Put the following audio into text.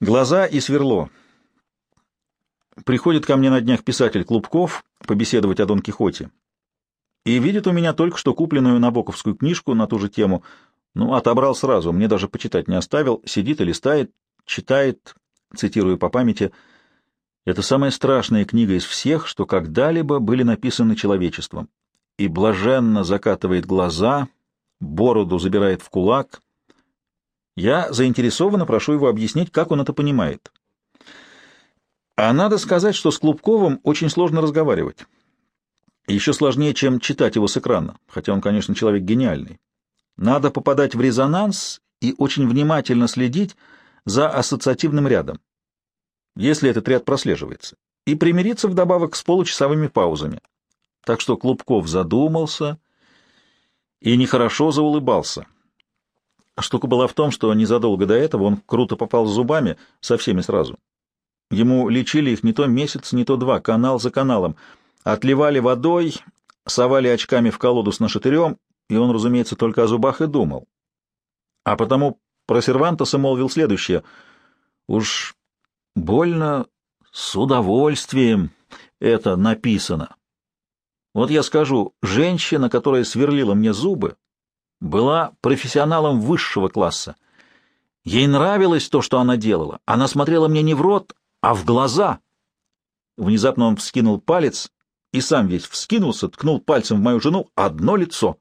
Глаза и сверло. Приходит ко мне на днях писатель Клубков побеседовать о Дон Кихоте. И видит у меня только что купленную Набоковскую книжку на ту же тему. Ну, отобрал сразу, мне даже почитать не оставил. Сидит и листает, читает, цитирую по памяти. Это самая страшная книга из всех, что когда-либо были написаны человечеством. И блаженно закатывает глаза, бороду забирает в кулак. Я заинтересованно прошу его объяснить, как он это понимает. А надо сказать, что с Клубковым очень сложно разговаривать. Еще сложнее, чем читать его с экрана, хотя он, конечно, человек гениальный. Надо попадать в резонанс и очень внимательно следить за ассоциативным рядом, если этот ряд прослеживается, и примириться вдобавок с получасовыми паузами. Так что Клубков задумался и нехорошо заулыбался. Штука была в том, что незадолго до этого он круто попал зубами со всеми сразу. Ему лечили их не то месяц, не то два, канал за каналом. Отливали водой, совали очками в колоду с нашатырем, и он, разумеется, только о зубах и думал. А потому про Сервантеса молвил следующее. «Уж больно с удовольствием это написано. Вот я скажу, женщина, которая сверлила мне зубы, была профессионалом высшего класса. Ей нравилось то, что она делала. Она смотрела мне не в рот, а в глаза. Внезапно он вскинул палец и сам весь вскинулся, ткнул пальцем в мою жену одно лицо.